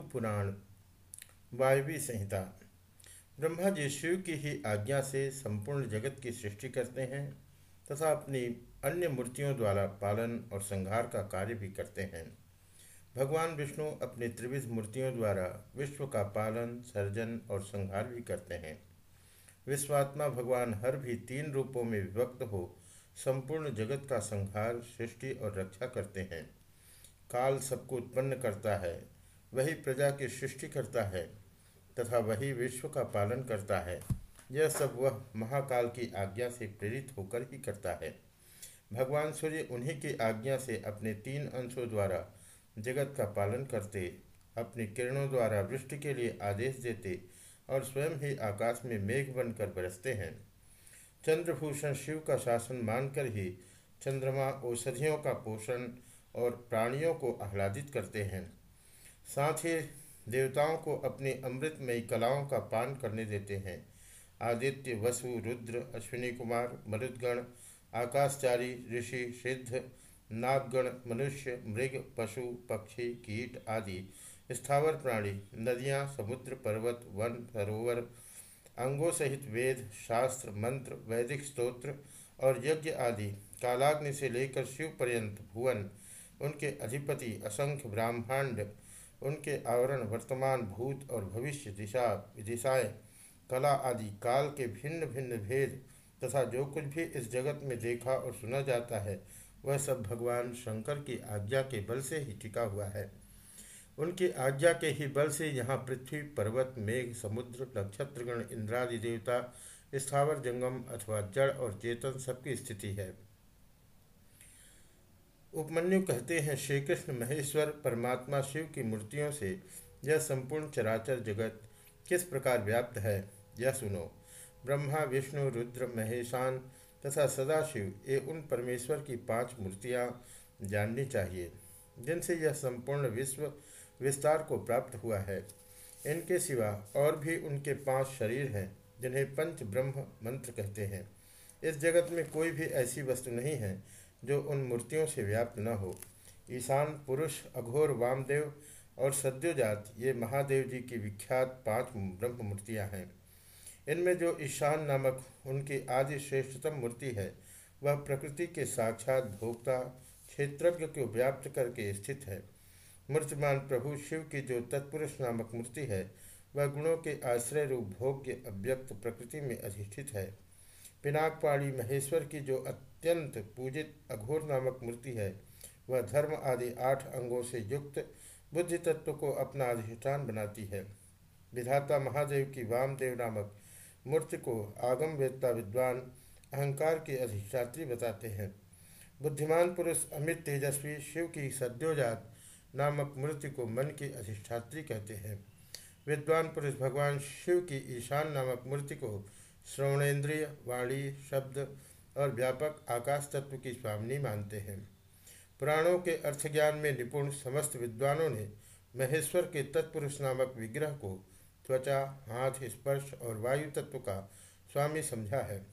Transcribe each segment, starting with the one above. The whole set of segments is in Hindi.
पुराण वायवी संहिता। ब्रह्मा जी शिव की ही आज्ञा से संपूर्ण जगत की सृष्टि करते हैं तथा अपनी अन्य मूर्तियों द्वारा पालन और संहार का कार्य भी करते हैं। भगवान विष्णु अपनी त्रिविध मूर्तियों द्वारा विश्व का पालन, सर्जन और संहार भी करते हैं। विश्वात्मा भगवान हर भी तीन रूपों में विभक्त हो संपूर्ण जगत का संहार, सृष्टि और रक्षा करते हैं। काल सबको उत्पन्न करता है वही प्रजा की सृष्टि करता है तथा वही विश्व का पालन करता है। यह सब वह महाकाल की आज्ञा से प्रेरित होकर ही करता है। भगवान सूर्य उन्हीं की आज्ञा से अपने तीन अंशों द्वारा जगत का पालन करते, अपनी किरणों द्वारा वृष्टि के लिए आदेश देते और स्वयं ही आकाश में मेघ बनकर बरसते हैं। चंद्रभूषण शिव का शासन मानकर ही चंद्रमा औषधियों का पोषण और प्राणियों को आह्लादित करते हैं। साथ ही देवताओं को अपनी अमृतमयी कलाओं का पान करने देते हैं। आदित्य, वसु, रुद्र, अश्विनी कुमार, मरुदगण, आकाशचारी, ऋषि, सिद्ध, नागगण, मनुष्य, मृग, पशु, पक्षी, कीट आदि स्थावर प्राणी, नदियाँ, समुद्र, पर्वत, वन, सरोवर, अंगों सहित वेद, शास्त्र, मंत्र, वैदिक स्तोत्र और यज्ञ आदि कालाग्नि से लेकर शिव पर्यंत भुवन उनके अधिपति असंख्य ब्रह्मांड उनके आवरण वर्तमान भूत और भविष्य दिशा, दिशाएँ, कला आदि काल के भिन्न भिन्न भेद तथा जो कुछ भी इस जगत में देखा और सुना जाता है, वह सब भगवान शंकर की आज्ञा के बल से ही टिका हुआ है। उनकी आज्ञा के ही बल से यहाँ पृथ्वी, पर्वत, मेघ, समुद्र, नक्षत्रगण, इंद्रादि देवता, स्थावर, जंगम अथवा जड़ और चेतन सबकी स्थिति है। उपमन्यु कहते हैं श्री कृष्ण महेश्वर परमात्मा शिव की मूर्तियों से यह संपूर्ण चराचर जगत किस प्रकार व्याप्त है, यह सुनो। ब्रह्मा, विष्णु, रुद्र, महेशान तथा सदाशिव, ये उन परमेश्वर की पाँच मूर्तियाँ जाननी चाहिए, जिनसे यह संपूर्ण विश्व विस्तार को प्राप्त हुआ है। इनके सिवा और भी उनके पाँच शरीर हैं, जिन्हें पंच ब्रह्म मंत्र कहते हैं। इस जगत में कोई भी ऐसी वस्तु नहीं है जो उन मूर्तियों से व्याप्त न हो। ईशान, पुरुष, अघोर, वामदेव और सद्योजात ये महादेव जी की विख्यात पाँच ब्रह्म मूर्तियाँ हैं। इनमें जो ईशान नामक उनकी आदि श्रेष्ठतम मूर्ति है, वह प्रकृति के साक्षात भोक्ता, क्षेत्रज्ञ को व्याप्त करके स्थित है। मूर्तिमान प्रभु शिव की जो तत्पुरुष नामक मूर्ति है, वह गुणों के आश्रय रूप भोग्य अव्यक्त प्रकृति में अधिष्ठित है। पिनाकपाड़ी महेश्वर की जो अत्यंत पूजित अघोर नामक मूर्ति है। वह धर्म आदि आठ अंगों से युक्त बुद्धि तत्व को अपना अधिष्ठान बनाती है। विधाता महादेव की वामदेव नामक मूर्ति को आगम वेदता विद्वान अहंकार की अधिष्ठात्री बताते हैं। बुद्धिमान पुरुष अमित तेजस्वी शिव की सद्योजात नामक मूर्ति को मन की अधिष्ठात्री कहते हैं। विद्वान पुरुष भगवान शिव की ईशान नामक मूर्ति को श्रवणेन्द्रिय वाणी, शब्द और व्यापक आकाश तत्व की स्वामिनी मानते हैं। पुराणों के अर्थ ज्ञान में निपुण समस्त विद्वानों ने महेश्वर के तत्पुरुष नामक विग्रह को त्वचा, हाथ, स्पर्श और वायु तत्व का स्वामी समझा है।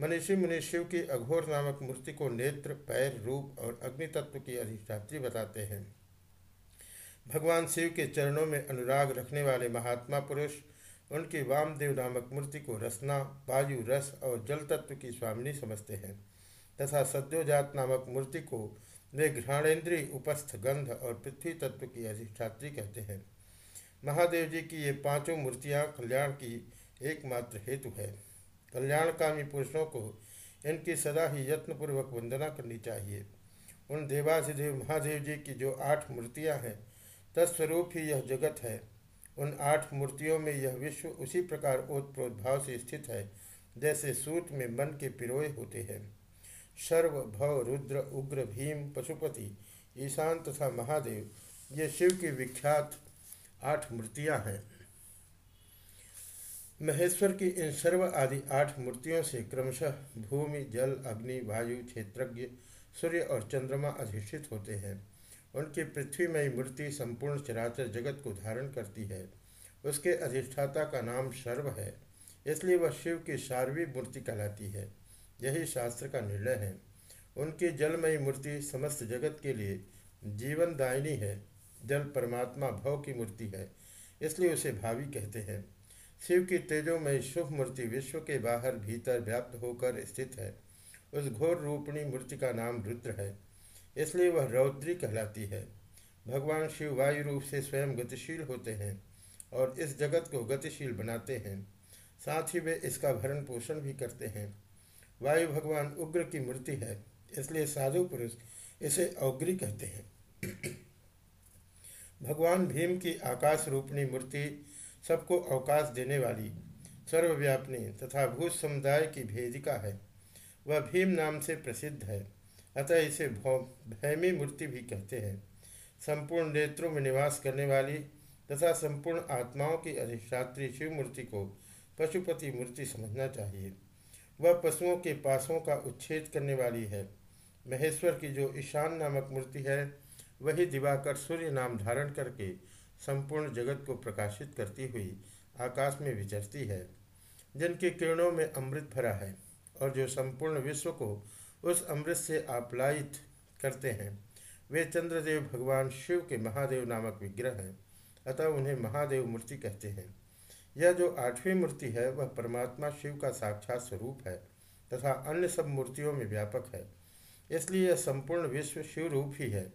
मनीषी मुनि शिव की अघोर नामक मूर्ति को नेत्र, पैर, रूप और अग्नि तत्व की अधिष्ठात्री बताते हैं। भगवान शिव के चरणों में अनुराग रखने वाले महात्मा पुरुष उनकी वामदेव नामक मूर्ति को रसना, वायु, रस और जल तत्व की स्वामिनी समझते हैं, तथा सद्योजात नामक मूर्ति को वे घ्राणेन्द्रीय उपस्थ गंध और पृथ्वी तत्व की अधिष्ठात्री कहते हैं। महादेव जी की ये पाँचों मूर्तियाँ कल्याण की एकमात्र हेतु है। कल्याणकामी पुरुषों को इनकी सदा ही यत्नपूर्वक वंदना करनी चाहिए। उन देवाधिदेव महादेव जी की जो आठ मूर्तियाँ हैं, तत्स्वरूप ही यह जगत है। उन आठ मूर्तियों में यह विश्व उसी प्रकार ओतप्रोत भाव से स्थित है, जैसे सूत में मन के पिरोए होते हैं। सर्व भव रुद्र उग्र भीम पशुपति ईशान तथा महादेव, ये शिव की विख्यात आठ मूर्तियाँ हैं। महेश्वर की इन सर्व आदि आठ मूर्तियों से क्रमशः भूमि, जल, अग्नि, वायु, क्षेत्रज्ञ, सूर्य और चंद्रमा अधिष्ठित होते हैं। उनकी पृथ्वीमयी मूर्ति संपूर्ण चराचर जगत को धारण करती है। उसके अधिष्ठाता का नाम सर्व है, इसलिए वह शिव की सार्वी मूर्ति कहलाती है। यही शास्त्र का निर्णय है। उनकी जलमयी मूर्ति समस्त जगत के लिए जीवनदायिनी है। जल परमात्मा भव की मूर्ति है, इसलिए उसे भावी कहते हैं। शिव की तेजोमयी शुभ मूर्ति विश्व के बाहर भीतर व्याप्त होकर स्थित है। उस घोर रूपणी मूर्ति का नाम रुद्र है। इसलिए वह रौद्री कहलाती है। भगवान शिव वायु रूप से स्वयं गतिशील होते हैं और इस जगत को गतिशील बनाते हैं। साथ ही वे इसका भरण पोषण भी करते हैं। वायु भगवान उग्र की मूर्ति है, इसलिए साधु पुरुष इसे अग्री कहते हैं। भगवान भीम की आकाश रूपणी मूर्ति सबको अवकाश देने वाली सर्वव्यापनी तथा भूत समुदाय की भेदिका है। वह भीम नाम से प्रसिद्ध है। अतः इसे भैमी मूर्ति भी कहते हैं। संपूर्ण नेत्रों में निवास करने वाली तथा संपूर्ण आत्माओं की अधिष्ठात्री शिव मूर्ति को पशुपति मूर्ति समझना चाहिए। वह पशुओं के पासों का उच्छेद करने वाली है। महेश्वर की जो ईशान नामक मूर्ति है, वही दिवाकर सूर्य नाम धारण करके संपूर्ण जगत को प्रकाशित करती हुई आकाश में विचरती है, जिनके किरणों में अमृत भरा है और जो संपूर्ण विश्व को उस अमृत से आप्लायित करते हैं। वे चंद्रदेव भगवान शिव के महादेव नामक विग्रह हैं, अतः उन्हें महादेव मूर्ति कहते हैं। यह जो आठवीं मूर्ति है, वह परमात्मा शिव का साक्षात स्वरूप है तथा अन्य सब मूर्तियों में व्यापक है। इसलिए यह संपूर्ण विश्व शिव रूप ही है।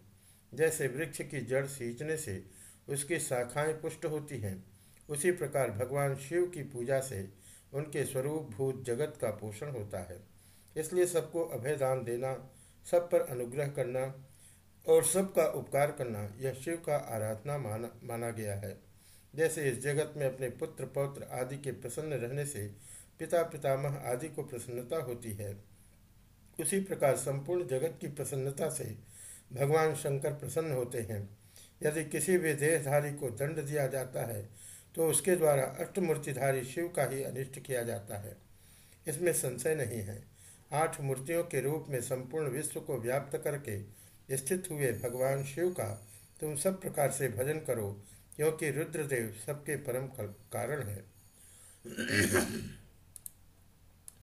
जैसे वृक्ष की जड़ सींचने से उसकी शाखाएँ पुष्ट होती हैं, उसी प्रकार भगवान शिव की पूजा से उनके स्वरूप भूत जगत का पोषण होता है। इसलिए सबको अभयदान देना, सब पर अनुग्रह करना और सबका उपकार करना, यह शिव का आराधना माना माना गया है। जैसे इस जगत में अपने पुत्र, पौत्र आदि के प्रसन्न रहने से पिता, पितामह आदि को प्रसन्नता होती है। उसी प्रकार संपूर्ण जगत की प्रसन्नता से भगवान शंकर प्रसन्न होते हैं। यदि किसी भी देहधारी को दंड दिया जाता है तो उसके द्वारा अष्टमूर्तिधारी शिव का ही अनिष्ट किया जाता है। इसमें संशय नहीं है। आठ मूर्तियों के रूप में संपूर्ण विश्व को व्याप्त करके स्थित हुए भगवान शिव का तुम सब प्रकार से भजन करो, क्योंकि रुद्रदेव सबके परम कारण है।